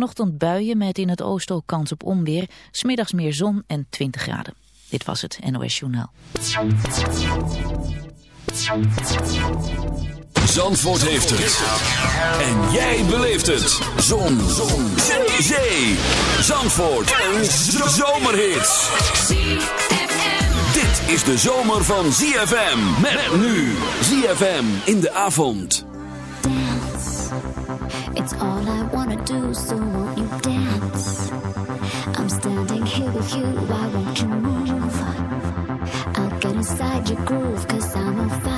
Vanochtend buien met in het oosten ook kans op onweer. Smiddags meer zon en 20 graden. Dit was het NOS Journaal. Zandvoort heeft het. En jij beleeft het. Zon. zon. Zee. Zee. Zandvoort. Een zomerhit. Dit is de zomer van ZFM. Met nu. ZFM in de avond. It's all I wanna do, so won't you dance? I'm standing here with you, why won't you move? I'll get inside your groove, cause I'm on fire.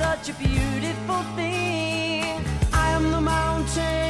such a beautiful thing. I am the mountain.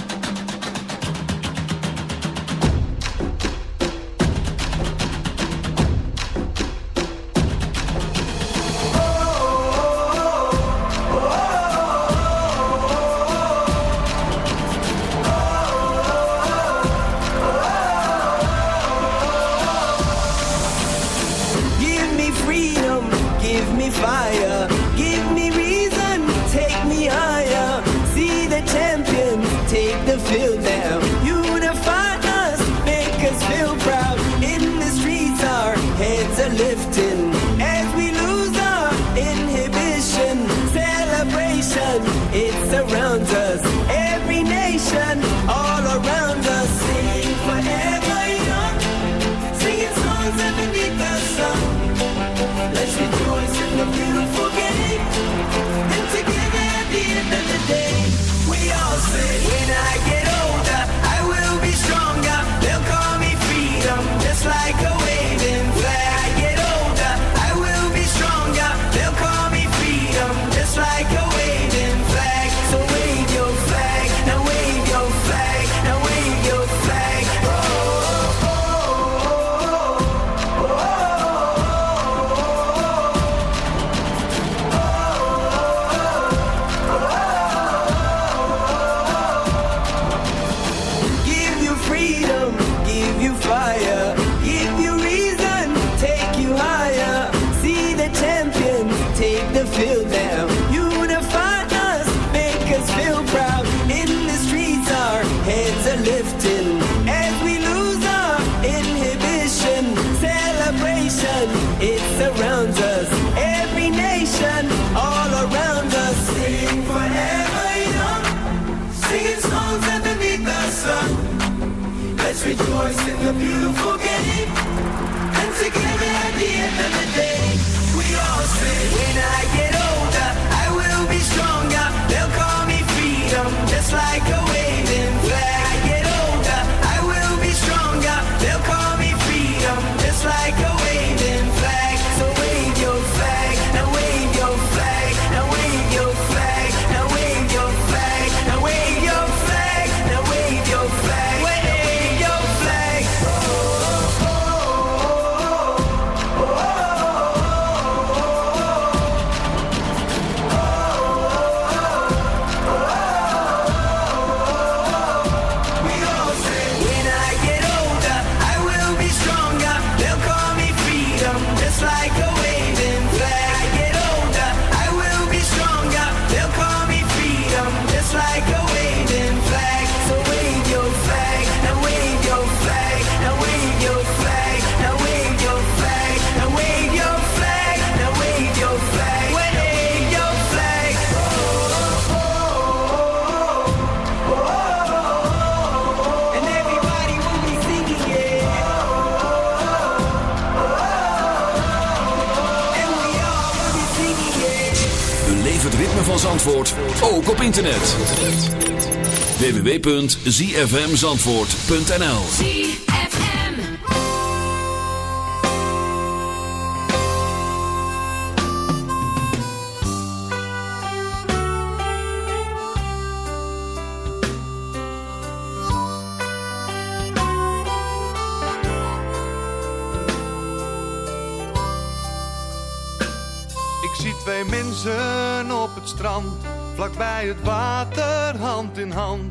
feel down www.zfmzandvoort.nl Ik zie twee mensen op het strand, vlakbij het water, hand in hand.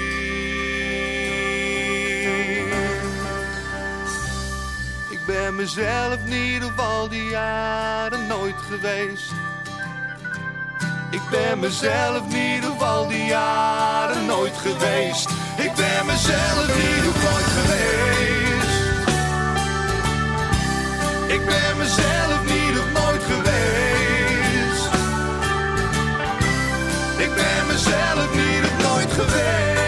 Ik ben mezelf niet ieder geval die jaren nooit geweest. Ik ben mezelf niet ieder geval die jaren nooit geweest. Ik ben mezelf niet nooit geweest. Ik ben mezelf niet of nooit geweest. Ik ben mezelf niet of nooit geweest.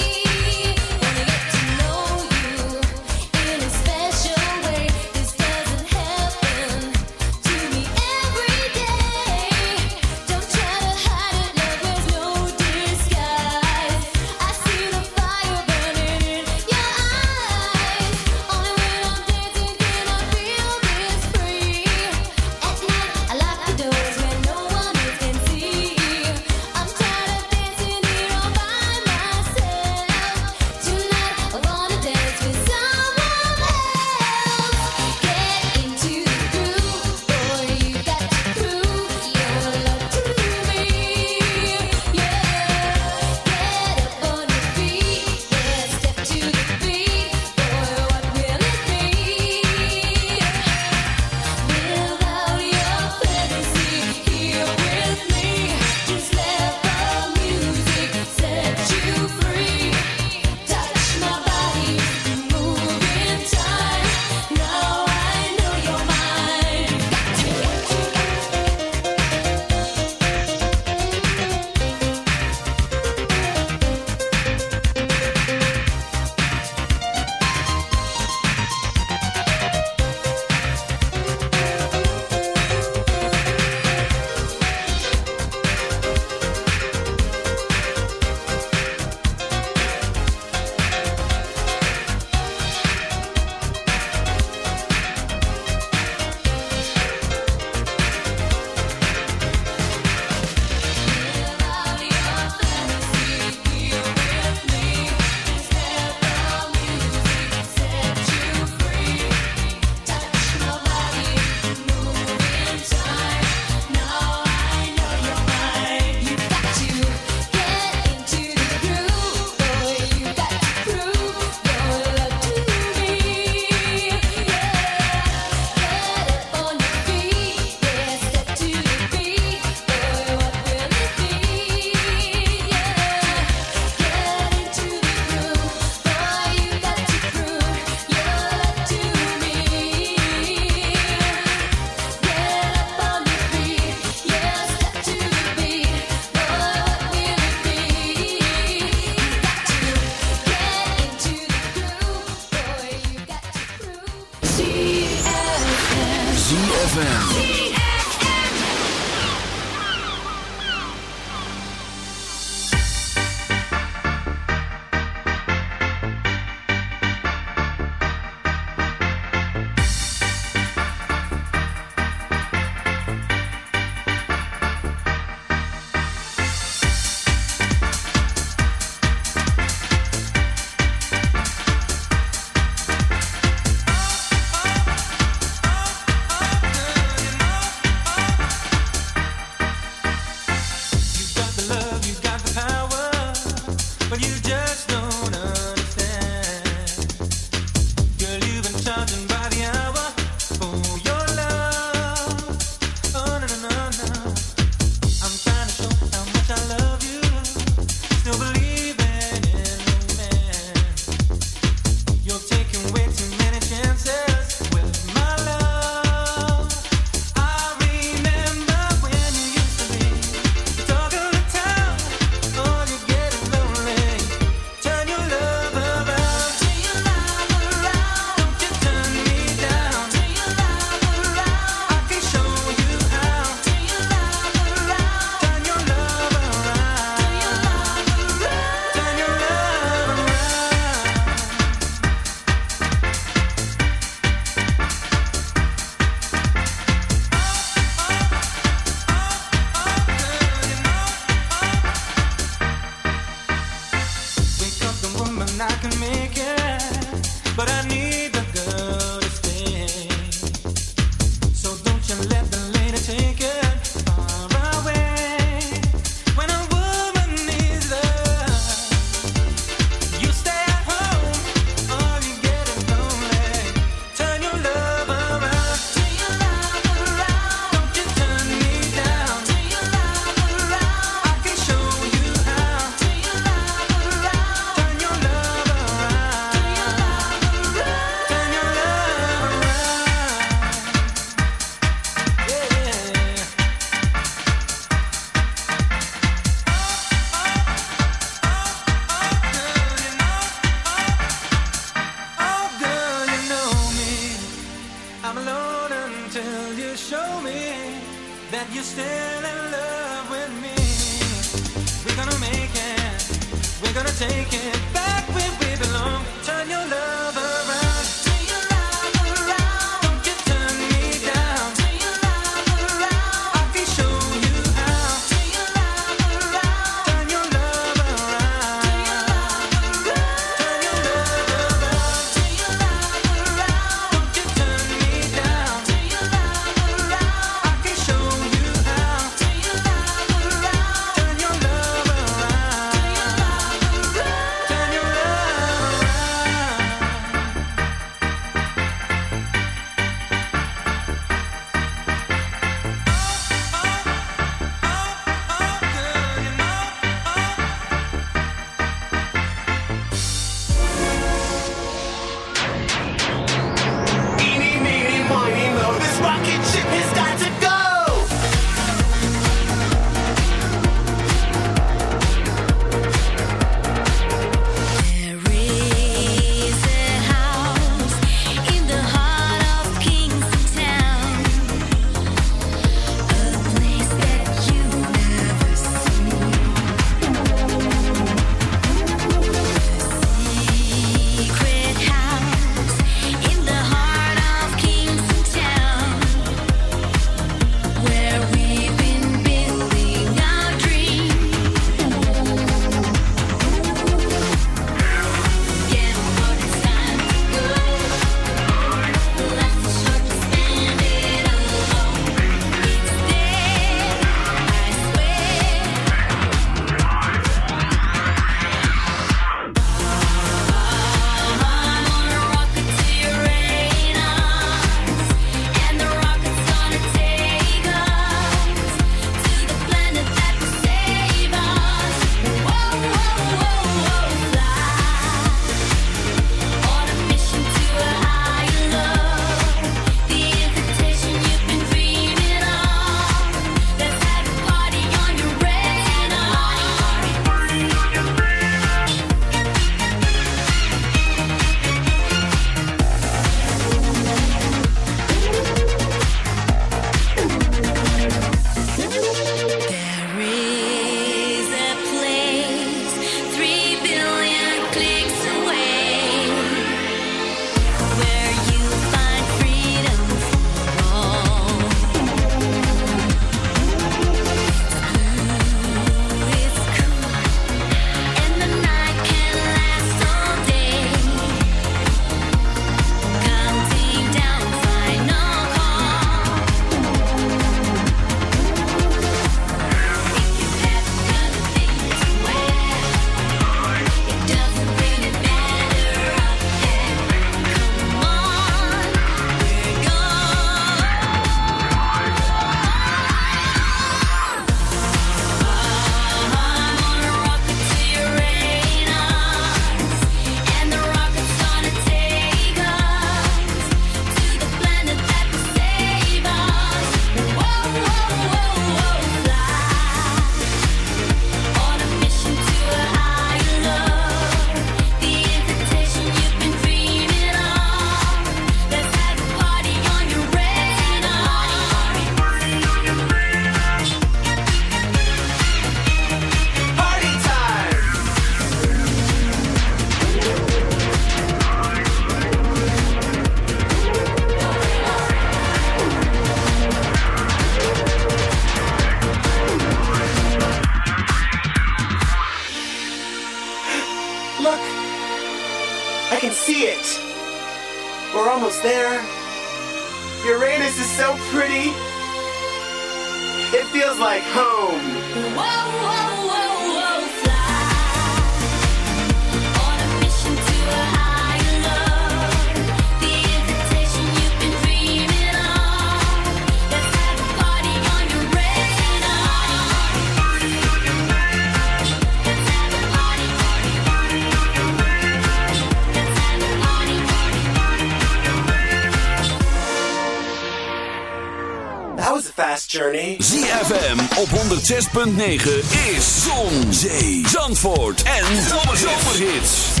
ZFM op 106.9 is Zon, Zee, Zandvoort en Zomerhits.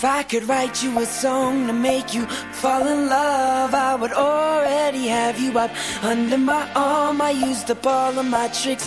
If I write you a song to make you fall in love, I would already have you up under my arm. I used up all of my tricks.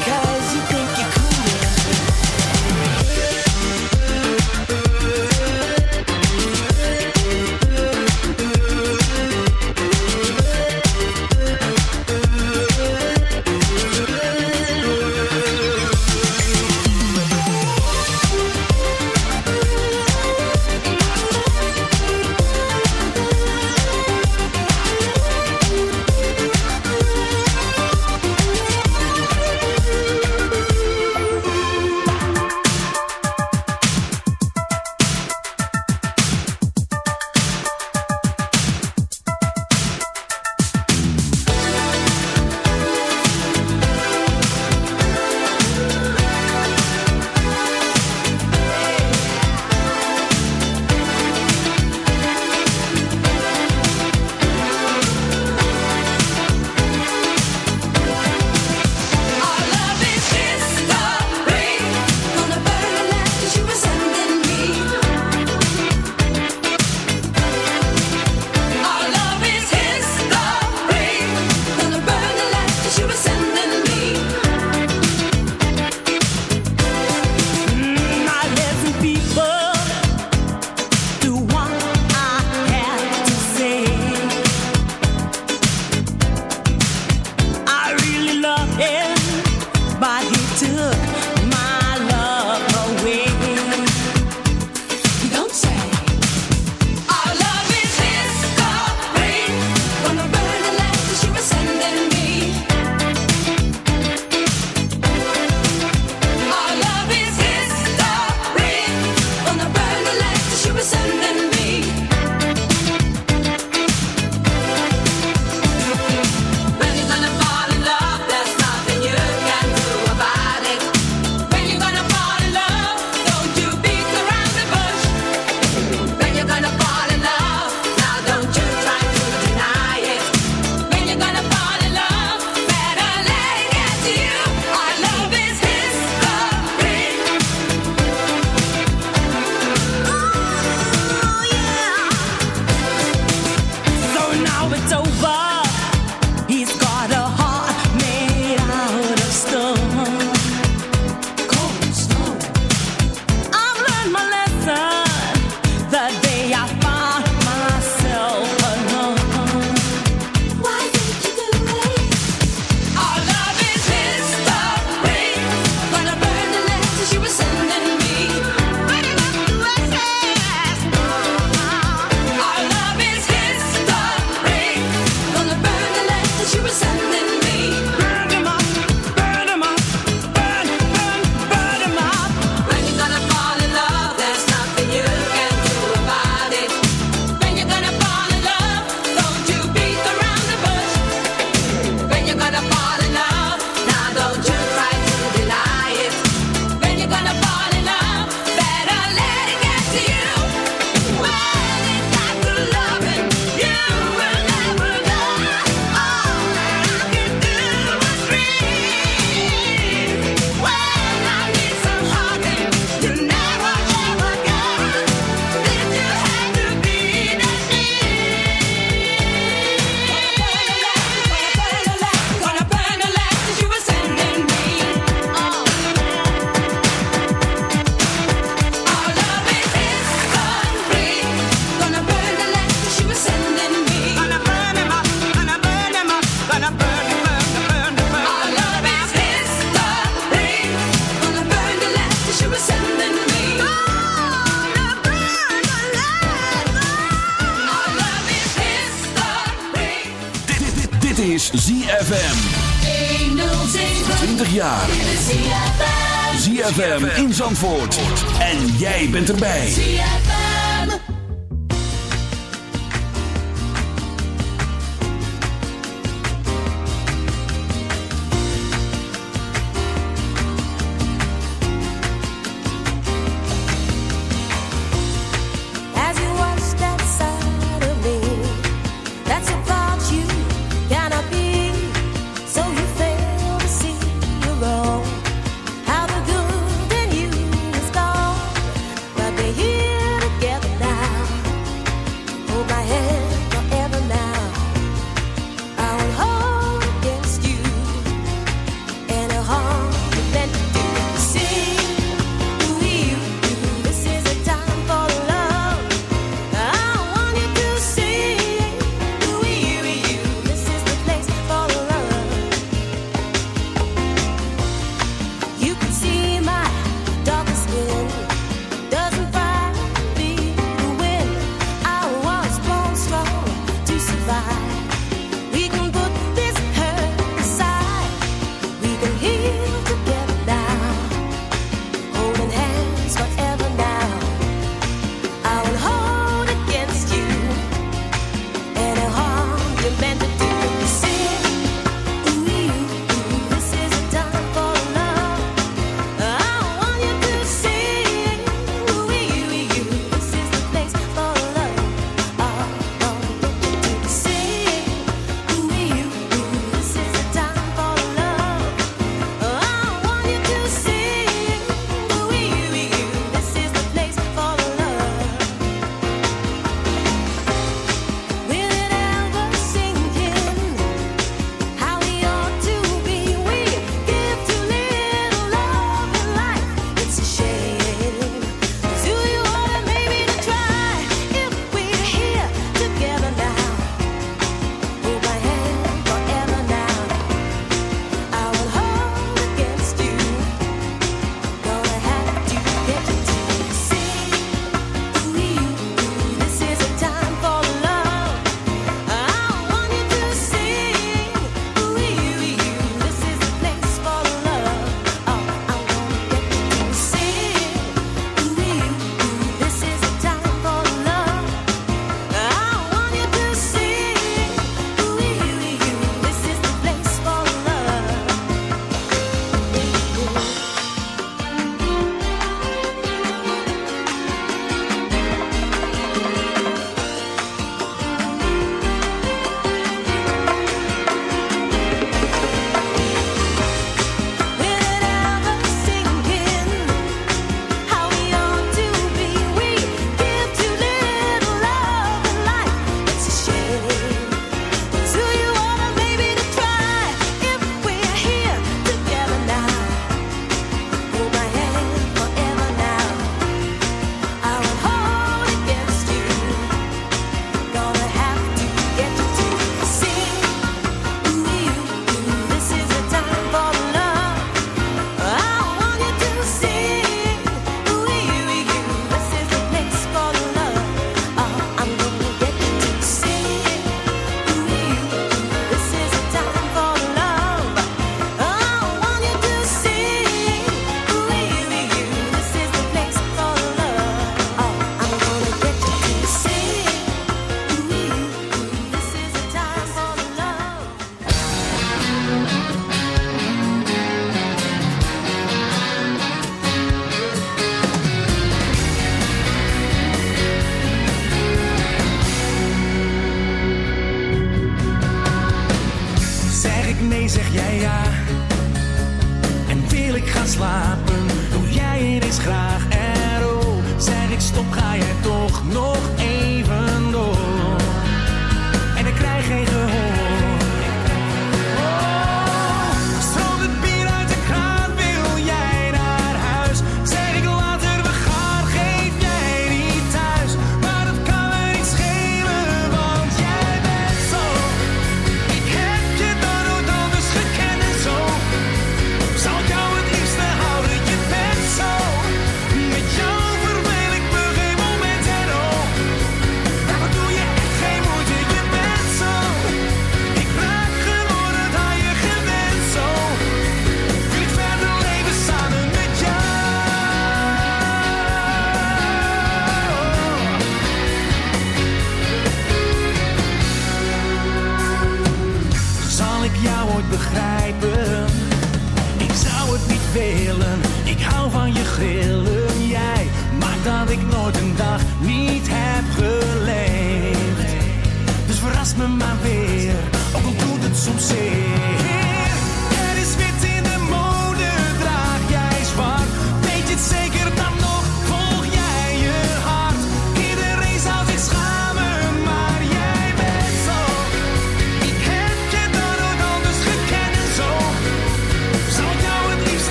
En jij bent erbij.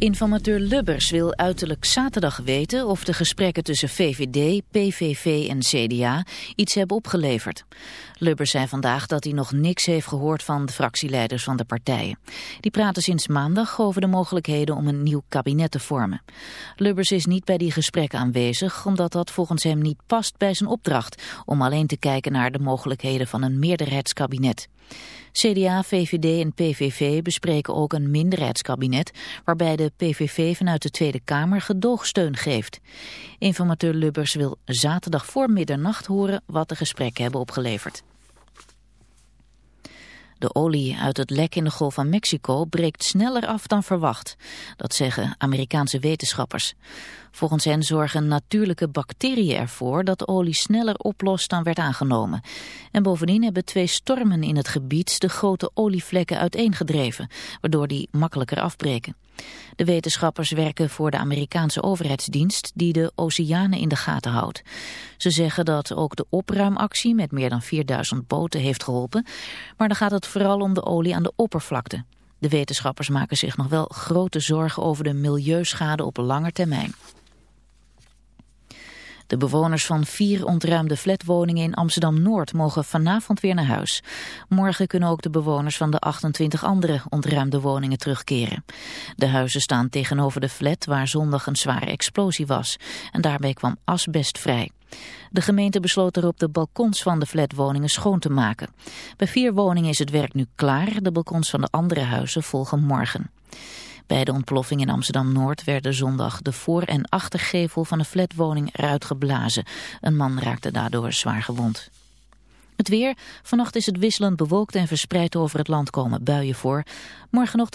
Informateur Lubbers wil uiterlijk zaterdag weten of de gesprekken tussen VVD, PVV en CDA iets hebben opgeleverd. Lubbers zei vandaag dat hij nog niks heeft gehoord van de fractieleiders van de partijen. Die praten sinds maandag over de mogelijkheden om een nieuw kabinet te vormen. Lubbers is niet bij die gesprekken aanwezig omdat dat volgens hem niet past bij zijn opdracht om alleen te kijken naar de mogelijkheden van een meerderheidskabinet. CDA, VVD en PVV bespreken ook een minderheidskabinet waarbij de PVV vanuit de Tweede Kamer gedoogsteun geeft. Informateur Lubbers wil zaterdag voor middernacht horen wat de gesprekken hebben opgeleverd. De olie uit het lek in de Golf van Mexico breekt sneller af dan verwacht. Dat zeggen Amerikaanse wetenschappers. Volgens hen zorgen natuurlijke bacteriën ervoor dat de olie sneller oplost dan werd aangenomen. En bovendien hebben twee stormen in het gebied de grote olievlekken uiteengedreven, waardoor die makkelijker afbreken. De wetenschappers werken voor de Amerikaanse overheidsdienst die de oceanen in de gaten houdt. Ze zeggen dat ook de opruimactie met meer dan 4000 boten heeft geholpen, maar dan gaat het vooral om de olie aan de oppervlakte. De wetenschappers maken zich nog wel grote zorgen over de milieuschade op lange termijn. De bewoners van vier ontruimde flatwoningen in Amsterdam-Noord mogen vanavond weer naar huis. Morgen kunnen ook de bewoners van de 28 andere ontruimde woningen terugkeren. De huizen staan tegenover de flat waar zondag een zware explosie was. En daarbij kwam asbest vrij. De gemeente besloot erop de balkons van de flatwoningen schoon te maken. Bij vier woningen is het werk nu klaar. De balkons van de andere huizen volgen morgen. Bij de ontploffing in Amsterdam-Noord werden zondag de voor- en achtergevel van een flatwoning eruit geblazen. Een man raakte daardoor zwaar gewond. Het weer. Vannacht is het wisselend bewolkt en verspreid over het land komen buien voor. Morgenochtend